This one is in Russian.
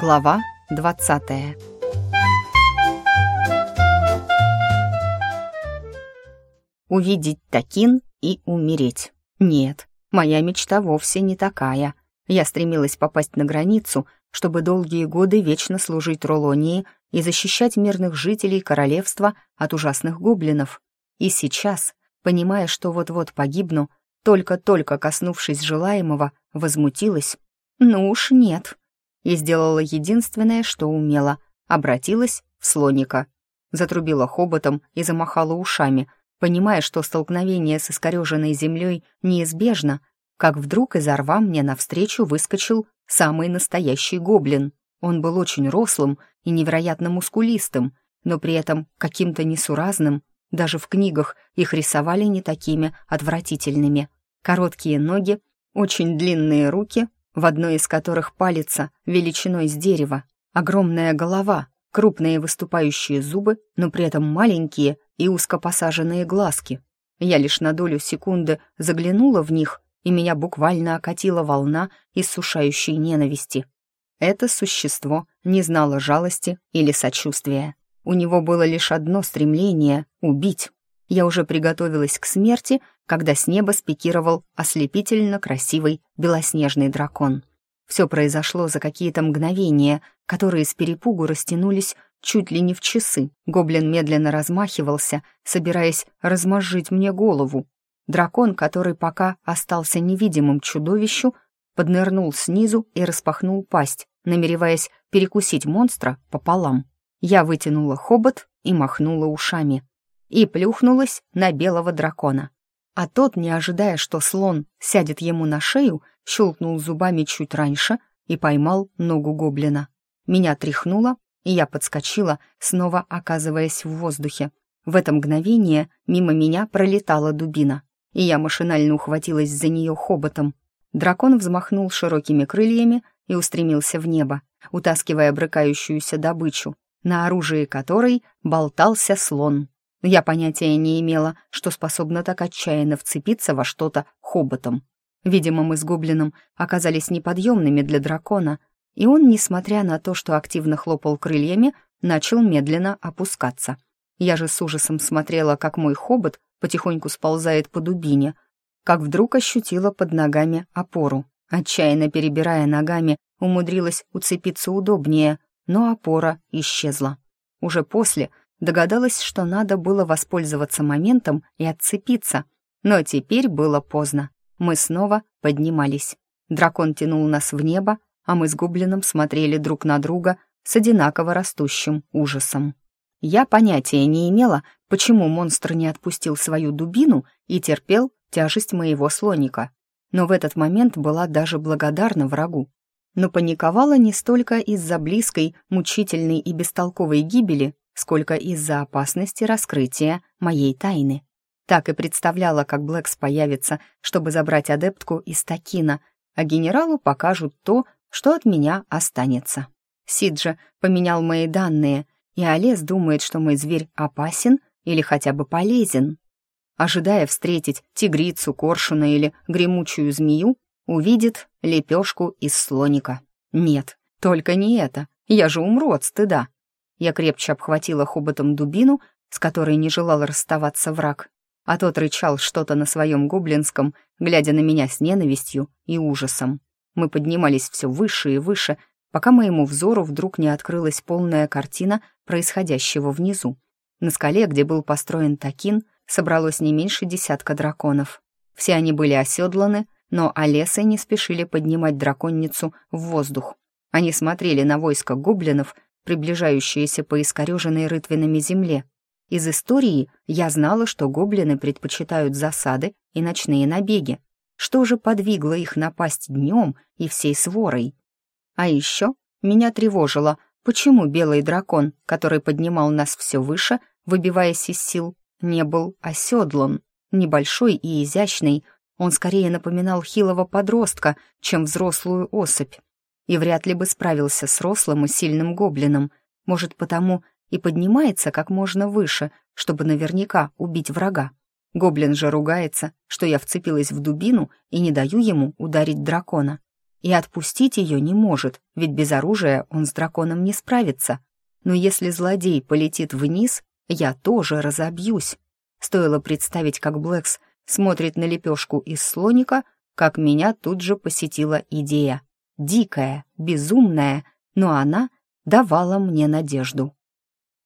Глава 20 Увидеть Такин и умереть. Нет, моя мечта вовсе не такая. Я стремилась попасть на границу, чтобы долгие годы вечно служить Ролонии и защищать мирных жителей королевства от ужасных гоблинов. И сейчас, понимая, что вот-вот погибну, только-только коснувшись желаемого, возмутилась. «Ну уж нет», и сделала единственное, что умела — обратилась в слоника. Затрубила хоботом и замахала ушами, понимая, что столкновение с искореженной землей неизбежно, как вдруг изо рва мне навстречу выскочил самый настоящий гоблин. Он был очень рослым и невероятно мускулистым, но при этом каким-то несуразным. Даже в книгах их рисовали не такими отвратительными. Короткие ноги, очень длинные руки в одной из которых палится величиной с дерева, огромная голова, крупные выступающие зубы, но при этом маленькие и узко посаженные глазки. Я лишь на долю секунды заглянула в них, и меня буквально окатила волна иссушающей ненависти. Это существо не знало жалости или сочувствия. У него было лишь одно стремление — убить. Я уже приготовилась к смерти, когда с неба спикировал ослепительно красивый белоснежный дракон. Все произошло за какие-то мгновения, которые с перепугу растянулись чуть ли не в часы. Гоблин медленно размахивался, собираясь размозжить мне голову. Дракон, который пока остался невидимым чудовищу, поднырнул снизу и распахнул пасть, намереваясь перекусить монстра пополам. Я вытянула хобот и махнула ушами и плюхнулась на белого дракона. А тот, не ожидая, что слон сядет ему на шею, щелкнул зубами чуть раньше и поймал ногу гоблина. Меня тряхнуло, и я подскочила, снова оказываясь в воздухе. В это мгновение мимо меня пролетала дубина, и я машинально ухватилась за нее хоботом. Дракон взмахнул широкими крыльями и устремился в небо, утаскивая брыкающуюся добычу, на оружии которой болтался слон. Я понятия не имела, что способна так отчаянно вцепиться во что-то хоботом. Видимо, мы с гоблином оказались неподъемными для дракона, и он, несмотря на то, что активно хлопал крыльями, начал медленно опускаться. Я же с ужасом смотрела, как мой хобот потихоньку сползает по дубине, как вдруг ощутила под ногами опору. Отчаянно перебирая ногами, умудрилась уцепиться удобнее, но опора исчезла. Уже после Догадалась, что надо было воспользоваться моментом и отцепиться. Но теперь было поздно. Мы снова поднимались. Дракон тянул нас в небо, а мы с гоблином смотрели друг на друга с одинаково растущим ужасом. Я понятия не имела, почему монстр не отпустил свою дубину и терпел тяжесть моего слоника. Но в этот момент была даже благодарна врагу. Но паниковала не столько из-за близкой, мучительной и бестолковой гибели, сколько из-за опасности раскрытия моей тайны. Так и представляла, как Блэкс появится, чтобы забрать адептку из Такина, а генералу покажут то, что от меня останется. Сид же поменял мои данные, и Олес думает, что мой зверь опасен или хотя бы полезен. Ожидая встретить тигрицу, коршуна или гремучую змею, увидит лепешку из слоника. Нет, только не это, я же умру от стыда. Я крепче обхватила хоботом дубину, с которой не желал расставаться враг, а тот рычал что-то на своем гоблинском, глядя на меня с ненавистью и ужасом. Мы поднимались все выше и выше, пока моему взору вдруг не открылась полная картина происходящего внизу. На скале, где был построен Такин, собралось не меньше десятка драконов. Все они были оседланы, но Олесы не спешили поднимать драконницу в воздух. Они смотрели на войско гоблинов — приближающиеся по искореженной рытвинами земле. Из истории я знала, что гоблины предпочитают засады и ночные набеги. Что же подвигло их напасть днем и всей сворой? А еще меня тревожило, почему белый дракон, который поднимал нас все выше, выбиваясь из сил, не был оседлан. Небольшой и изящный, он скорее напоминал хилого подростка, чем взрослую особь и вряд ли бы справился с рослым и сильным гоблином. Может, потому и поднимается как можно выше, чтобы наверняка убить врага. Гоблин же ругается, что я вцепилась в дубину и не даю ему ударить дракона. и отпустить ее не может, ведь без оружия он с драконом не справится. Но если злодей полетит вниз, я тоже разобьюсь. Стоило представить, как Блэкс смотрит на лепешку из слоника, как меня тут же посетила идея. Дикая, безумная, но она давала мне надежду.